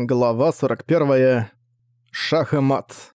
Глава 41. Шах и мат.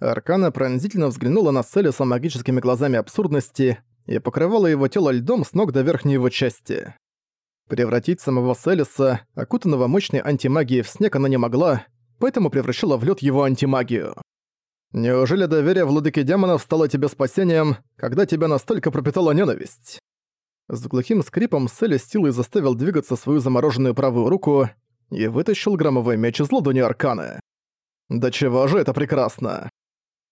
Аркана пронзительно взглянула на Селиса магическими глазами абсурдности и покрывала его тело льдом с ног до верхней его части. Превратить самого Селиса, окутанного мощной антимагией в снег она не могла, поэтому превращала в лед его антимагию. Неужели доверие владыки демонов стало тебе спасением, когда тебя настолько пропитала ненависть? С глухим скрипом Селис силой заставил двигаться свою замороженную правую руку, и вытащил громовой меч из ладони Арканы. Да чего же это прекрасно!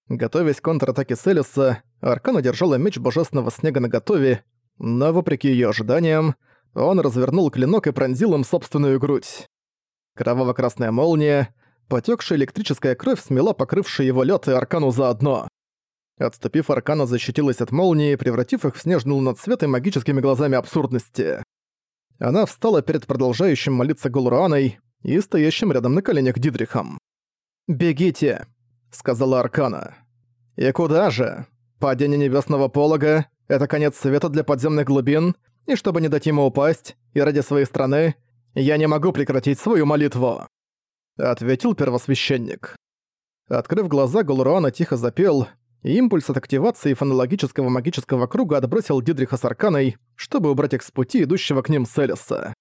Готовясь к контратаке Селиса, Аркана держала меч божественного снега наготове, но, вопреки ее ожиданиям, он развернул клинок и пронзил им собственную грудь. Кроваво-красная молния, потекшая электрическая кровь смела покрывший его лед и Аркану заодно. Отступив, Аркана защитилась от молнии, превратив их в снежный луноцвет и магическими глазами абсурдности. Она встала перед продолжающим молиться Гулруаной и стоящим рядом на коленях Дидрихом. «Бегите!» — сказала Аркана. «И куда же? Падение небесного полога — это конец света для подземных глубин, и чтобы не дать ему упасть, и ради своей страны, я не могу прекратить свою молитву», — ответил первосвященник. Открыв глаза, Гулруана тихо запел, импульс от активации фонологического магического круга отбросил Дидриха с Арканой, чтобы убрать их с пути, идущего к ним Селиса.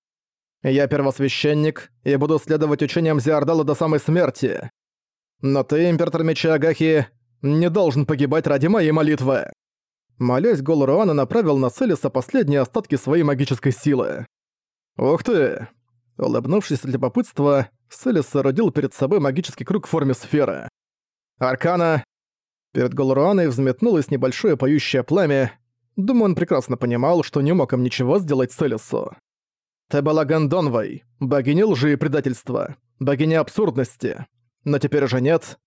«Я первосвященник и буду следовать учениям Зиардала до самой смерти. Но ты, император Меча Агахи, не должен погибать ради моей молитвы». Молясь, гол Руана направил на Селиса последние остатки своей магической силы. «Ух ты!» Улыбнувшись от любопытства, Селис соорудил перед собой магический круг в форме сферы. «Аркана, Перед Голоруаной взметнулось небольшое поющее пламя. Думаю, он прекрасно понимал, что не мог им ничего сделать Селису. Ты была Гандонвой, богиней лжи и предательства, богиня абсурдности. Но теперь уже нет.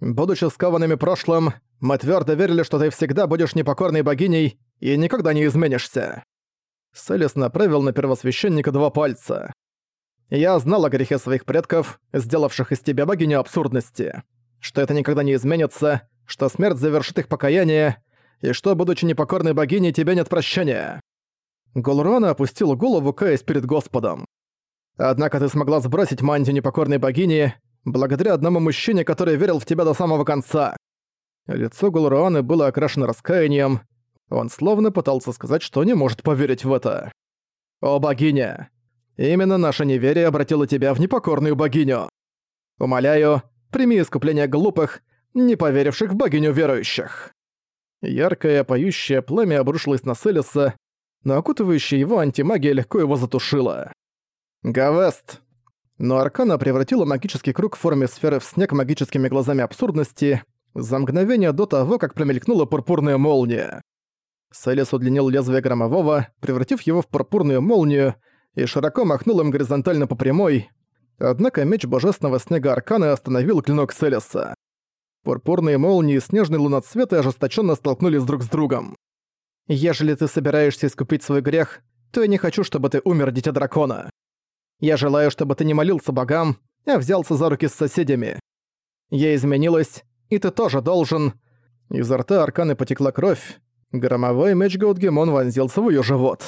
Будучи скованными прошлым, мы твердо верили, что ты всегда будешь непокорной богиней и никогда не изменишься. Селис направил на первосвященника два пальца. Я знал о грехе своих предков, сделавших из тебя богиню абсурдности. Что это никогда не изменится, что смерть завершит их покаяние, и что, будучи непокорной богиней, тебе нет прощения». Голрона опустил голову, каясь перед Господом. «Однако ты смогла сбросить мантию непокорной богини, благодаря одному мужчине, который верил в тебя до самого конца». Лицо Голруаны было окрашено раскаянием. Он словно пытался сказать, что не может поверить в это. «О, богиня! Именно наше неверие обратило тебя в непокорную богиню. Умоляю, прими искупление глупых не поверивших в богиню верующих. Яркое поющее пламя обрушилось на Селиса, но окутывающая его антимагия легко его затушила. Гавест. Но Аркана превратила магический круг в форме сферы в снег магическими глазами абсурдности за мгновение до того, как промелькнула пурпурная молния. Селис удлинил лезвие громового, превратив его в пурпурную молнию, и широко махнул им горизонтально по прямой, однако меч божественного снега Аркана остановил клинок Селиса. Пурпурные молнии и снежный луноцвет ожесточенно столкнулись друг с другом. «Ежели ты собираешься искупить свой грех, то я не хочу, чтобы ты умер, дитя дракона. Я желаю, чтобы ты не молился богам, а взялся за руки с соседями. Я изменилась, и ты тоже должен...» Изо рта Арканы потекла кровь. Громовой меч Гаудгемон вонзился в её живот.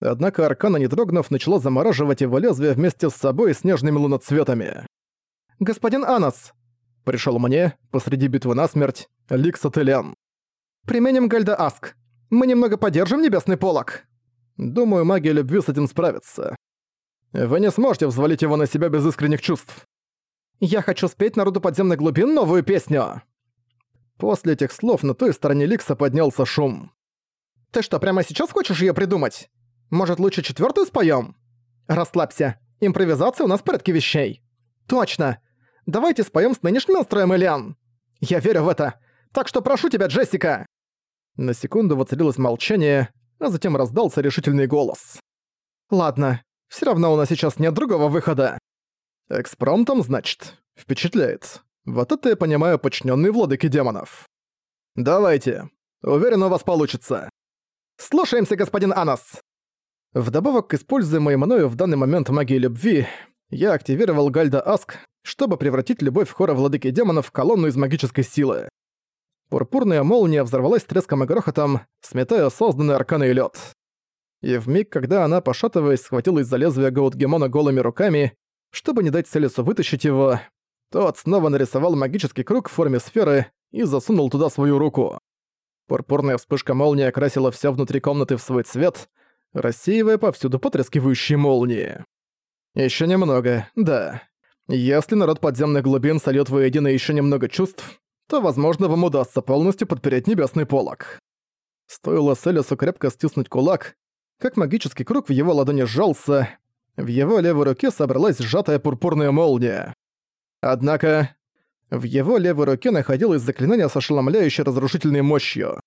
Однако Аркана, не дрогнув, начала замораживать его лезвие вместе с собой снежными луноцветами. «Господин Анас, Пришел мне, посреди битвы насмерть, Лик Сателян. «Применим Гальда Аск. Мы немного поддержим небесный полог». Думаю, магия любви с этим справится. Вы не сможете взвалить его на себя без искренних чувств. Я хочу спеть народу подземных глубин новую песню. После этих слов на той стороне Ликса поднялся шум. Ты что, прямо сейчас хочешь ее придумать? Может, лучше четвертую споем? Расслабься. Импровизация у нас в порядке вещей. Точно. Давайте споем с нынешним настроем, Элиан. Я верю в это. Так что прошу тебя, Джессика!» На секунду воцарилось молчание, а затем раздался решительный голос. «Ладно, все равно у нас сейчас нет другого выхода». «Экспромтом, значит? Впечатляет. Вот это я понимаю подчиненные владыки демонов». «Давайте. Уверен, у вас получится». «Слушаемся, господин Анас!» Вдобавок к используемой мною в данный момент магии любви, я активировал Гальда Аск, чтобы превратить любовь хора владыки демонов в колонну из магической силы. Пурпурная молния взорвалась треском и грохотом, сметая созданный арканой лед. И в миг, когда она, пошатываясь, схватилась за лезвие Гаутгемона голыми руками, Чтобы не дать Селесу вытащить его, тот снова нарисовал магический круг в форме сферы и засунул туда свою руку. Пурпурная вспышка молнии окрасила все внутри комнаты в свой цвет, рассеивая повсюду потрескивающие молнии. Еще немного, да. Если народ подземных глубин сольёт воедино еще немного чувств, то, возможно, вам удастся полностью подпереть небесный полог. Стоило Селесу крепко стиснуть кулак, как магический круг в его ладони сжался, в его левой руке собралась сжатая пурпурная молния. Однако, в его левой руке находилось заклинание с ошеломляющей разрушительной мощью.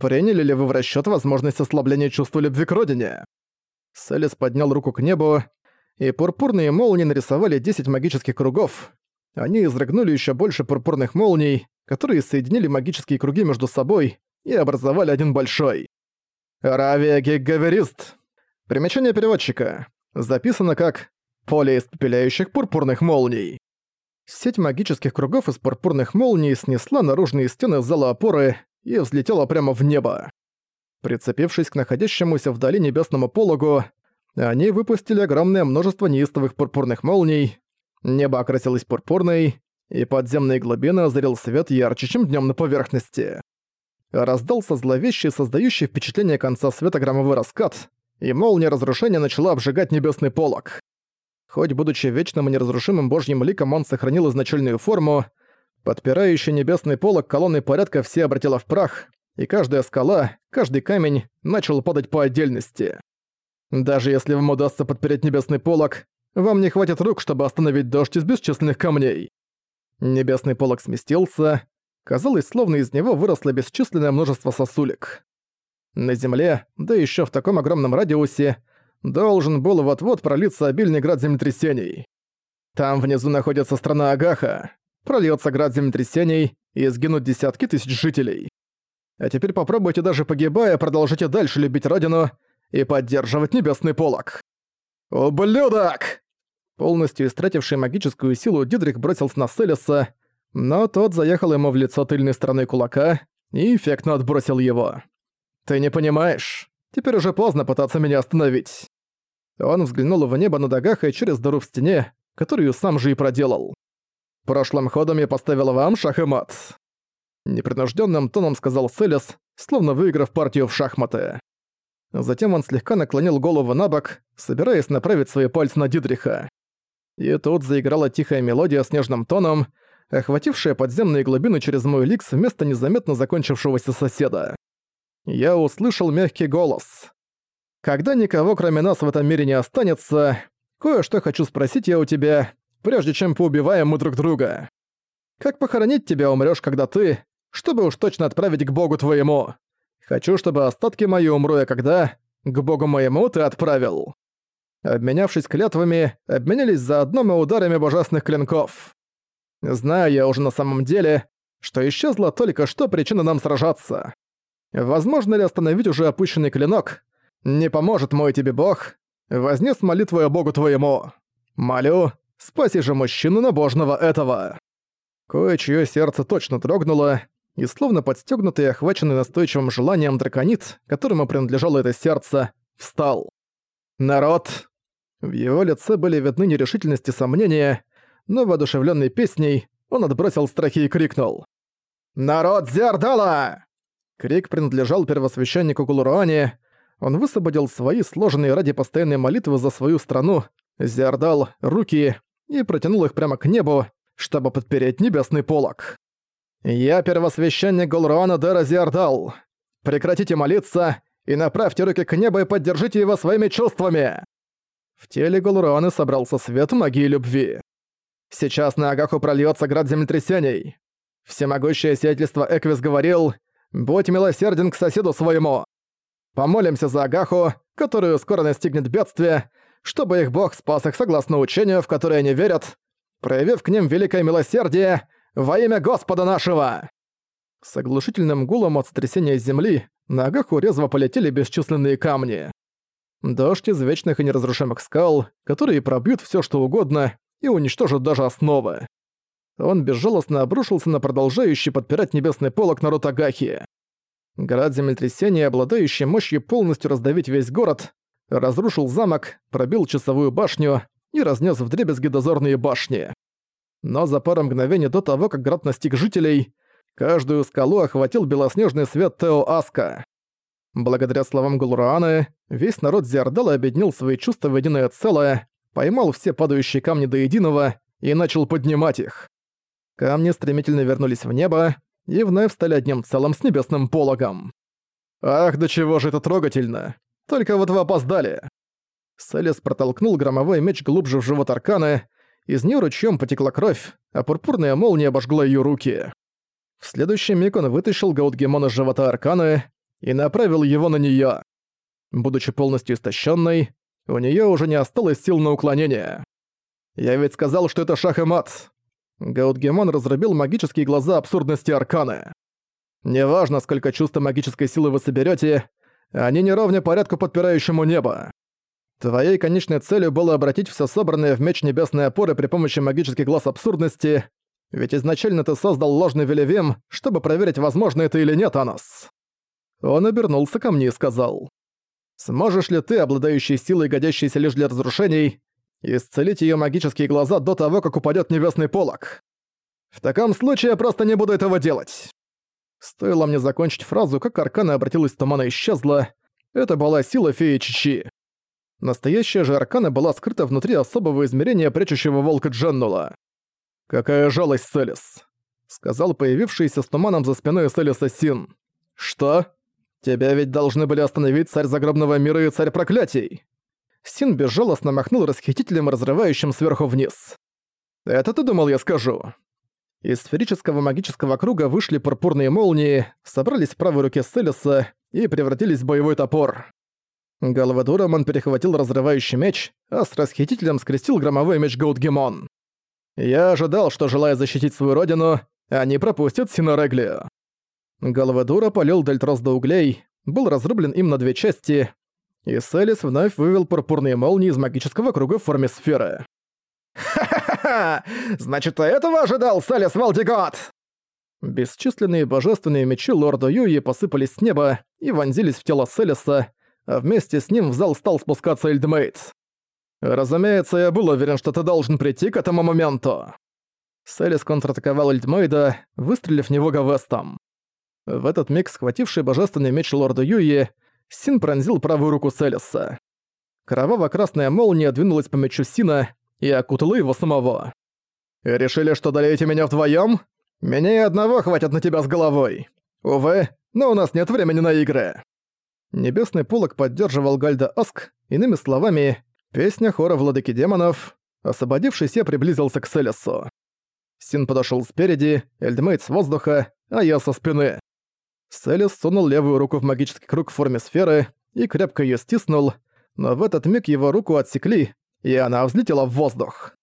Приняли ли вы в расчёт возможность ослабления чувства любви к родине? Селес поднял руку к небу, и пурпурные молнии нарисовали 10 магических кругов. Они изрыгнули ещё больше пурпурных молний, которые соединили магические круги между собой и образовали один большой. Равия Гиггаверист. Примечание переводчика. Записано как «поле испепеляющих пурпурных молний». Сеть магических кругов из пурпурных молний снесла наружные стены зала опоры и взлетела прямо в небо. Прицепившись к находящемуся вдали небесному пологу, они выпустили огромное множество неистовых пурпурных молний, небо окрасилось пурпурной, и подземные глубины озарил свет ярче, чем днем на поверхности. Раздался зловещий, создающий впечатление конца света громовой раскат, и молния разрушения начала обжигать небесный полог. Хоть, будучи вечным и неразрушимым божьим ликом, он сохранил изначальную форму, подпирающий небесный полог колонны порядка все обратила в прах, и каждая скала, каждый камень начал падать по отдельности. Даже если вам удастся подпереть небесный полог, вам не хватит рук, чтобы остановить дождь из бесчисленных камней. Небесный полог сместился. Казалось, словно из него выросло бесчисленное множество сосулек. На земле, да еще в таком огромном радиусе, должен был вот-вот пролиться обильный град землетрясений. Там внизу находится страна Агаха. Прольется град землетрясений, и сгинут десятки тысяч жителей. А теперь попробуйте даже погибая продолжите дальше любить родину и поддерживать небесный полог. «Ублюдок!» Полностью истративший магическую силу, Дидрик бросился на Селеса, но тот заехал ему в лицо тыльной стороной кулака и эффектно отбросил его. «Ты не понимаешь. Теперь уже поздно пытаться меня остановить». Он взглянул в небо над Агаха через дыру в стене, которую сам же и проделал. «Прошлым ходом я поставил вам шах и мат». Непринужденным тоном сказал Селес, словно выиграв партию в шахматы. Затем он слегка наклонил голову на бок, собираясь направить свои пальцы на Дидриха. И тут заиграла тихая мелодия с нежным тоном, охватившая подземные глубины через мой ликс вместо незаметно закончившегося соседа я услышал мягкий голос. «Когда никого кроме нас в этом мире не останется, кое-что хочу спросить я у тебя, прежде чем поубиваем мы друг друга. Как похоронить тебя умрёшь, когда ты, чтобы уж точно отправить к богу твоему? Хочу, чтобы остатки мои умру я когда, к богу моему ты отправил». Обменявшись клятвами, обменялись заодно мы ударами божественных клинков. Знаю я уже на самом деле, что исчезла только что причина нам сражаться. Возможно ли остановить уже опущенный клинок? Не поможет мой тебе бог. Вознес молитву богу твоему. Молю, спаси же мужчину набожного этого. Кое-чье сердце точно дрогнуло, и словно подстегнутый и охваченный настойчивым желанием драконит, которому принадлежало это сердце, встал. «Народ!» В его лице были видны нерешительность и сомнения, но воодушевленный песней он отбросил страхи и крикнул. «Народ Зердала!» Крик принадлежал первосвященнику Гулуруане. Он высвободил свои сложенные ради постоянной молитвы за свою страну, Зиардал, руки и протянул их прямо к небу, чтобы подпереть небесный полог. «Я первосвященник Гулруана Дера Зиардал. Прекратите молиться и направьте руки к небу и поддержите его своими чувствами!» В теле Гулруаны собрался свет магии любви. Сейчас на Агаху прольется град землетрясений. Всемогущее сиятельство Эквис говорил — Будь милосерден к соседу своему. Помолимся за Агаху, которую скоро настигнет бедствие, чтобы их бог спас их согласно учению, в которое они верят, проявив к ним великое милосердие во имя Господа нашего!» С оглушительным гулом от сотрясения земли на Агаху резво полетели бесчисленные камни. Дождь из вечных и неразрушимых скал, которые пробьют все что угодно и уничтожат даже основы он безжалостно обрушился на продолжающий подпирать небесный полок народ Агахи. Град землетрясения, обладающий мощью полностью раздавить весь город, разрушил замок, пробил часовую башню и разнес вдребезги дозорные башни. Но за пару мгновений до того, как град настиг жителей, каждую скалу охватил белоснежный свет Тео Аска. Благодаря словам Гулруаны, весь народ Зиардала объединил свои чувства в единое целое, поймал все падающие камни до единого и начал поднимать их. Камни стремительно вернулись в небо и вновь стали одним целым с небесным пологом. «Ах, до чего же это трогательно! Только вот вы опоздали!» Селес протолкнул громовой меч глубже в живот Арканы, из неё ручьём потекла кровь, а пурпурная молния обожгла её руки. В следующий миг он вытащил Гаутгемон из живота Арканы и направил его на неё. Будучи полностью истощенной, у неё уже не осталось сил на уклонение. «Я ведь сказал, что это шах и мат!» Гаутгемон разрубил магические глаза абсурдности Арканы. «Неважно, сколько чувств магической силы вы соберете, они не ровня порядку подпирающему небо. Твоей конечной целью было обратить все собранное в меч небесной опоры при помощи магических глаз абсурдности, ведь изначально ты создал ложный Велевим, чтобы проверить, возможно это или нет, Анос. Он обернулся ко мне и сказал. «Сможешь ли ты, обладающий силой, годящейся лишь для разрушений, исцелить ее магические глаза до того, как упадет небесный полог? В таком случае я просто не буду этого делать». Стоило мне закончить фразу, как аркана обратилась в туман и исчезла. Это была сила феи Чичи. Настоящая же аркана была скрыта внутри особого измерения прячущего волка Дженнула. «Какая жалость, Селис!» — сказал появившийся с туманом за спиной Селиса Син. «Что? Тебя ведь должны были остановить царь загробного мира и царь проклятий!» Син безжалостно махнул расхитителем, разрывающим сверху вниз. «Это ты думал, я скажу?» Из сферического магического круга вышли пурпурные молнии, собрались в правой руке Селиса и превратились в боевой топор. Галвадураман перехватил разрывающий меч, а с расхитителем скрестил громовой меч Гаутгемон. Я ожидал, что, желая защитить свою родину, они пропустят Синореглию. Галвадура полил Дельтрос до углей, был разрублен им на две части, и Селис вновь вывел пурпурные молнии из магического круга в форме сферы. «Ха-ха-ха! Значит, ты этого ожидал, Селис Валдигот!» Бесчисленные божественные мечи лорда Юи посыпались с неба и вонзились в тело Селиса, а вместе с ним в зал стал спускаться Эльдмейт. «Разумеется, я был уверен, что ты должен прийти к этому моменту». Селис контратаковал Эльдмейда, выстрелив в него Гавестом. В этот миг схвативший божественный меч лорда Юи, Син пронзил правую руку Селиса. Кроваво-красная молния двинулась по мечу Сина и окутала его самого. «Решили, что долеете меня вдвоем? Меня и одного хватит на тебя с головой. Увы, но у нас нет времени на игры». Небесный полог поддерживал Гальда Аск, иными словами, песня хора владыки демонов. Освободившись, я приблизился к Селесу. Син подошел спереди, Эльдмейт с воздуха, а я со спины. Селес сунул левую руку в магический круг в форме сферы и крепко ее стиснул, но в этот миг его руку отсекли, и она взлетела в воздух.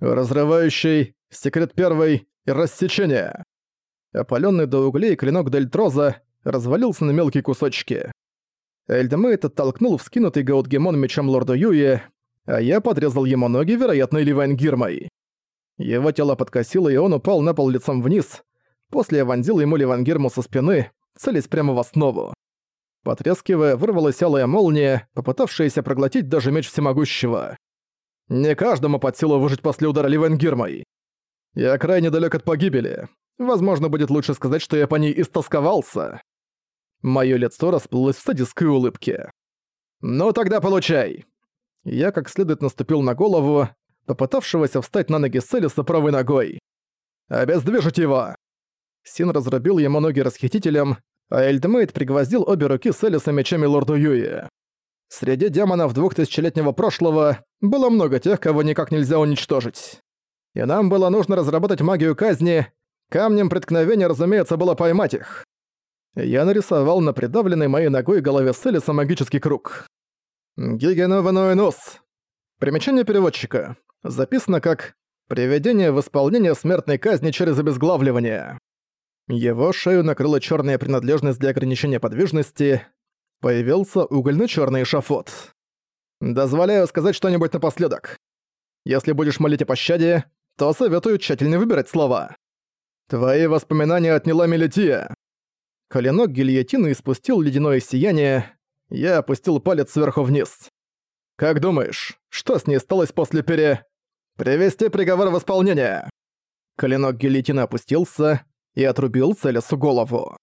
Разрывающий, секрет первый и рассечение. Опалённый до углей клинок Дельтроза развалился на мелкие кусочки. Эльдемейт оттолкнул вскинутый Гаутгемон мечом лорда Юи, а я подрезал ему ноги, вероятно, Ливангирмой. Его тело подкосило, и он упал на пол лицом вниз. После я вонзил ему Ливангирму со спины, целясь прямо в основу. Потрескивая, вырвалась алая молния, попытавшаяся проглотить даже меч всемогущего. Не каждому под силу выжить после удара Ливангирмой. Я крайне далек от погибели. Возможно, будет лучше сказать, что я по ней истосковался. Моё лицо расплылось в садистской улыбке. «Ну тогда получай!» Я как следует наступил на голову, попытавшегося встать на ноги Селиса правой ногой. «Обездвижить его!» Син разрубил ему ноги расхитителем, а Эльдмейт пригвоздил обе руки Селиса мечами лорду Юи. Среди демонов двухтысячелетнего прошлого было много тех, кого никак нельзя уничтожить. И нам было нужно разработать магию казни, камнем преткновения, разумеется, было поймать их. Я нарисовал на придавленной моей ногой голове Селиса магический круг. Гигеновенуэнус. Примечание переводчика. Записано как «Приведение в исполнение смертной казни через обезглавливание». Его шею накрыла черная принадлежность для ограничения подвижности. Появился угольно-черный эшафот. Дозволяю сказать что-нибудь напоследок. Если будешь молить о пощаде, то советую тщательно выбирать слова. Твои воспоминания отняла Мелития. Коленок гильотины испустил ледяное сияние. Я опустил палец сверху вниз. Как думаешь, что с ней сталось после пере... Привести приговор в исполнение!» Клинок гильотины опустился и отрубил Целесу голову.